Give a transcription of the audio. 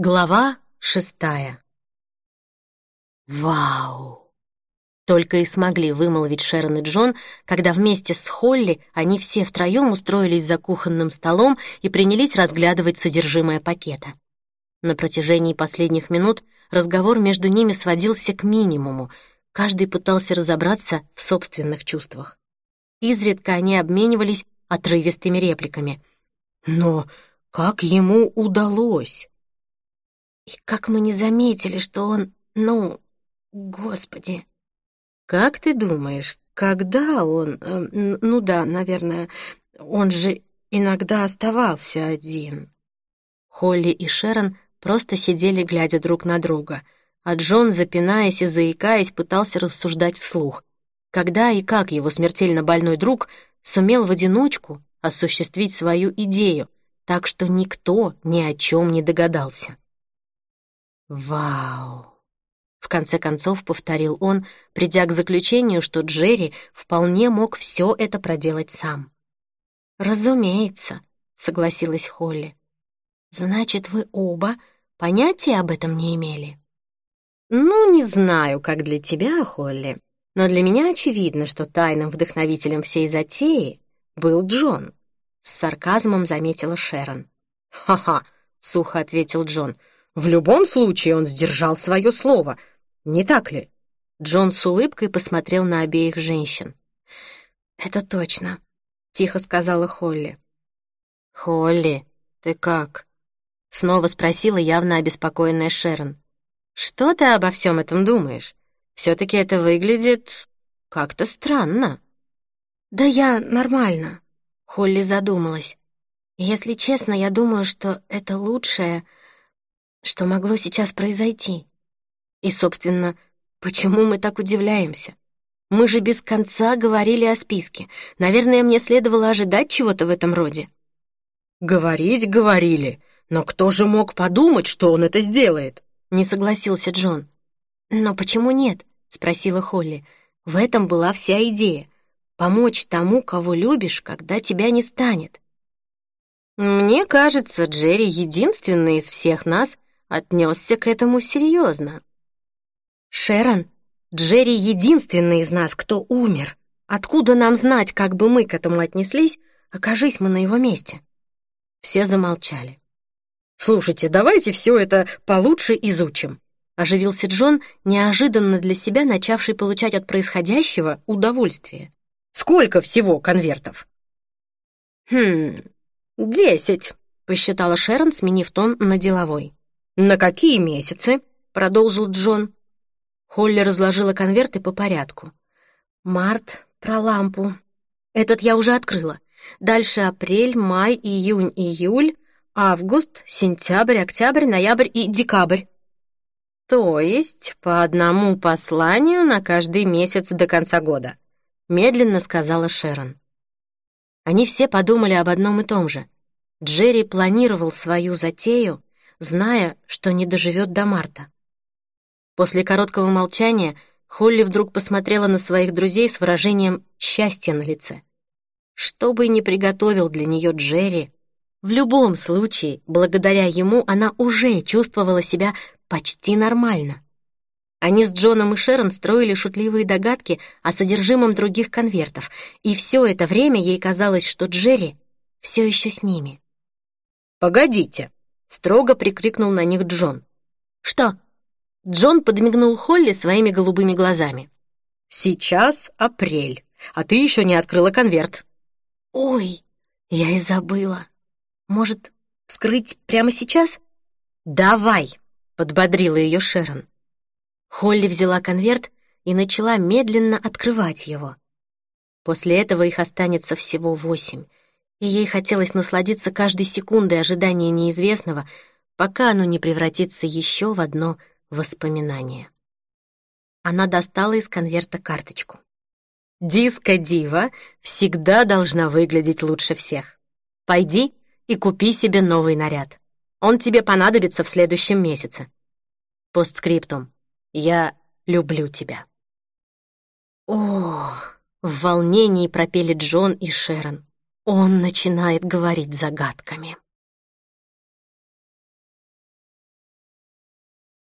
Глава шестая. «Вау!» Только и смогли вымолвить Шерон и Джон, когда вместе с Холли они все втроем устроились за кухонным столом и принялись разглядывать содержимое пакета. На протяжении последних минут разговор между ними сводился к минимуму, каждый пытался разобраться в собственных чувствах. Изредка они обменивались отрывистыми репликами. «Но как ему удалось?» И как мы не заметили, что он, ну, господи. Как ты думаешь, когда он, э, ну да, наверное, он же иногда оставался один. Холли и Шерон просто сидели, глядя друг на друга, а Джон, запинаясь и заикаясь, пытался рассуждать вслух. Когда и как его смертельно больной друг сумел в одиночку осуществить свою идею, так что никто ни о чем не догадался. «Вау!» В конце концов повторил он, придя к заключению, что Джерри вполне мог все это проделать сам. «Разумеется», — согласилась Холли. «Значит, вы оба понятия об этом не имели?» «Ну, не знаю, как для тебя, Холли, но для меня очевидно, что тайным вдохновителем всей затеи был Джон», — с сарказмом заметила Шерон. «Ха-ха», — сухо ответил Джон, — в любом случае он сдержал свое слово, не так ли? Джон с улыбкой посмотрел на обеих женщин. «Это точно», — тихо сказала Холли. «Холли, ты как?» — снова спросила явно обеспокоенная Шерон. «Что ты обо всем этом думаешь? Все-таки это выглядит как-то странно». «Да я нормально», — Холли задумалась. «Если честно, я думаю, что это лучшее...» что могло сейчас произойти. И, собственно, почему мы так удивляемся? Мы же без конца говорили о списке. Наверное, мне следовало ожидать чего-то в этом роде. «Говорить говорили, но кто же мог подумать, что он это сделает?» — не согласился Джон. «Но почему нет?» — спросила Холли. «В этом была вся идея — помочь тому, кого любишь, когда тебя не станет». «Мне кажется, Джерри единственный из всех нас, отнесся к этому серьезно. «Шерон, Джерри единственный из нас, кто умер. Откуда нам знать, как бы мы к этому отнеслись, окажись мы на его месте?» Все замолчали. «Слушайте, давайте все это получше изучим», — оживился Джон, неожиданно для себя начавший получать от происходящего удовольствие. «Сколько всего конвертов?» «Хм, десять», — посчитала Шерон, сменив тон на деловой. «На какие месяцы?» — продолжил Джон. Холли разложила конверты по порядку. «Март, про лампу. Этот я уже открыла. Дальше апрель, май, июнь, июль, август, сентябрь, октябрь, ноябрь и декабрь». «То есть по одному посланию на каждый месяц до конца года», — медленно сказала Шерон. Они все подумали об одном и том же. Джерри планировал свою затею зная, что не доживет до марта. После короткого молчания Холли вдруг посмотрела на своих друзей с выражением счастья на лице. Что бы ни приготовил для нее Джерри, в любом случае, благодаря ему, она уже чувствовала себя почти нормально. Они с Джоном и Шерон строили шутливые догадки о содержимом других конвертов, и все это время ей казалось, что Джерри все еще с ними. «Погодите», Строго прикрикнул на них Джон. «Что?» Джон подмигнул Холли своими голубыми глазами. «Сейчас апрель, а ты еще не открыла конверт». «Ой, я и забыла. Может, вскрыть прямо сейчас?» «Давай!» — подбодрила ее Шерон. Холли взяла конверт и начала медленно открывать его. После этого их останется всего восемь, и ей хотелось насладиться каждой секундой ожидания неизвестного, пока оно не превратится еще в одно воспоминание. Она достала из конверта карточку. «Диско-дива всегда должна выглядеть лучше всех. Пойди и купи себе новый наряд. Он тебе понадобится в следующем месяце. Постскриптум. Я люблю тебя». О, в волнении пропели Джон и Шерон. Он начинает говорить загадками.